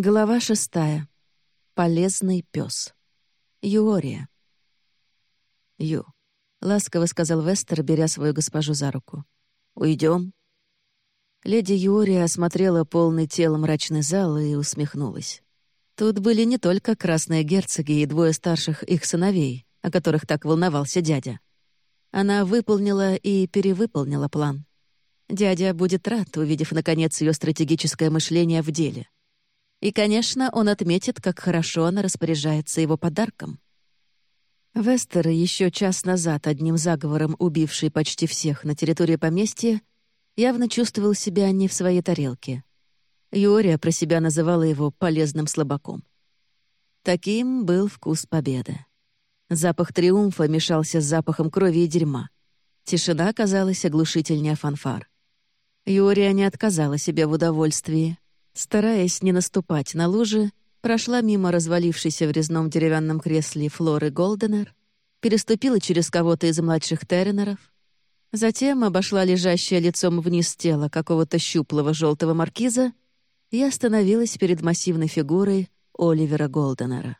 Глава шестая. Полезный пес. Юория. «Ю», — ласково сказал Вестер, беря свою госпожу за руку. Уйдем. Леди Юория осмотрела полный телом мрачный зал и усмехнулась. Тут были не только красные герцоги и двое старших их сыновей, о которых так волновался дядя. Она выполнила и перевыполнила план. Дядя будет рад, увидев, наконец, ее стратегическое мышление в деле — и, конечно, он отметит, как хорошо она распоряжается его подарком. Вестер, еще час назад одним заговором убивший почти всех на территории поместья, явно чувствовал себя не в своей тарелке. Юрия про себя называла его полезным слабаком. Таким был вкус победы. Запах триумфа мешался с запахом крови и дерьма. Тишина казалась оглушительнее фанфар. Юрия не отказала себе в удовольствии, Стараясь не наступать на лужи, прошла мимо развалившейся в резном деревянном кресле Флоры Голденер, переступила через кого-то из младших Терренеров, затем обошла лежащее лицом вниз тело какого-то щуплого желтого маркиза и остановилась перед массивной фигурой Оливера Голденера.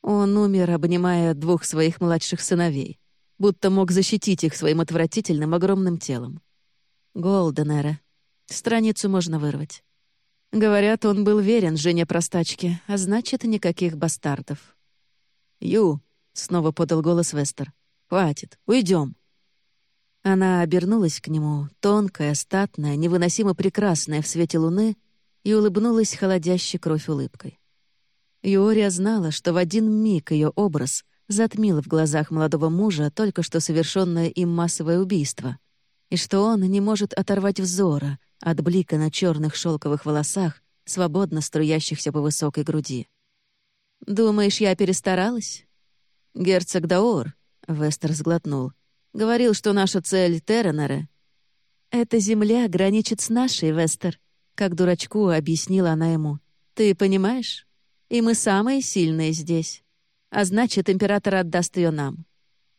Он умер, обнимая двух своих младших сыновей, будто мог защитить их своим отвратительным огромным телом. Голденера. Страницу можно вырвать. Говорят, он был верен жене-простачке, а значит, никаких бастардов. «Ю», — снова подал голос Вестер, — «хватит, уйдем». Она обернулась к нему, тонкая, статная, невыносимо прекрасная в свете луны, и улыбнулась холодящей кровь улыбкой. Юория знала, что в один миг ее образ затмил в глазах молодого мужа только что совершенное им массовое убийство, и что он не может оторвать взора — от блика на черных шелковых волосах, свободно струящихся по высокой груди. «Думаешь, я перестаралась?» «Герцог Даор», — Вестер сглотнул, — «говорил, что наша цель — Терренеры». «Эта земля граничит с нашей, Вестер», — как дурачку объяснила она ему. «Ты понимаешь? И мы самые сильные здесь. А значит, император отдаст ее нам.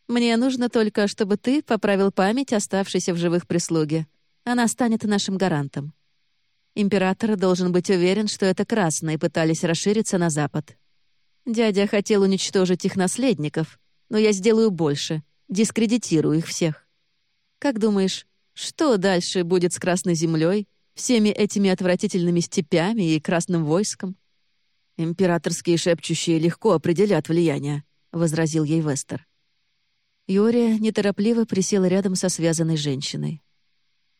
Мне нужно только, чтобы ты поправил память оставшейся в живых прислуги, она станет нашим гарантом. Император должен быть уверен, что это красные пытались расшириться на запад. Дядя хотел уничтожить их наследников, но я сделаю больше, дискредитирую их всех. Как думаешь, что дальше будет с Красной землей, всеми этими отвратительными степями и красным войском? «Императорские шепчущие легко определят влияние», — возразил ей Вестер. Юрия неторопливо присела рядом со связанной женщиной.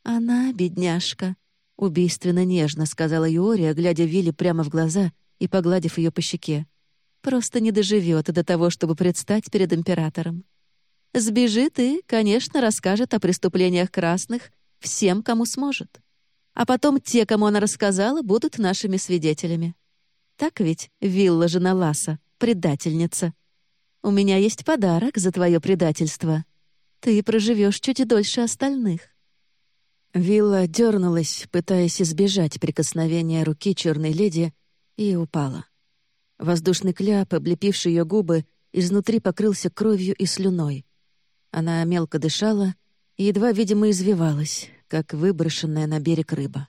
«Она, бедняжка», — убийственно нежно сказала Юория, глядя Вилли прямо в глаза и погладив ее по щеке. «Просто не доживет до того, чтобы предстать перед императором. Сбежит и, конечно, расскажет о преступлениях красных всем, кому сможет. А потом те, кому она рассказала, будут нашими свидетелями. Так ведь, Вилла жена Ласа, предательница. У меня есть подарок за твое предательство. Ты проживешь чуть дольше остальных. Вилла дернулась, пытаясь избежать прикосновения руки черной леди, и упала. Воздушный кляп, облепивший ее губы, изнутри покрылся кровью и слюной. Она мелко дышала и едва, видимо, извивалась, как выброшенная на берег рыба.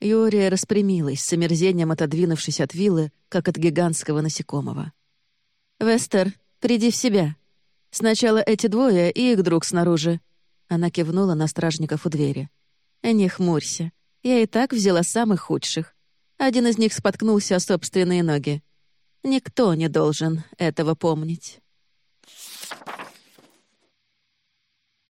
Юрия распрямилась, с омерзением отодвинувшись от виллы, как от гигантского насекомого. «Вестер, приди в себя. Сначала эти двое и их друг снаружи, она кивнула на стражников у двери. «Не хмурься. Я и так взяла самых худших. Один из них споткнулся о собственные ноги. Никто не должен этого помнить».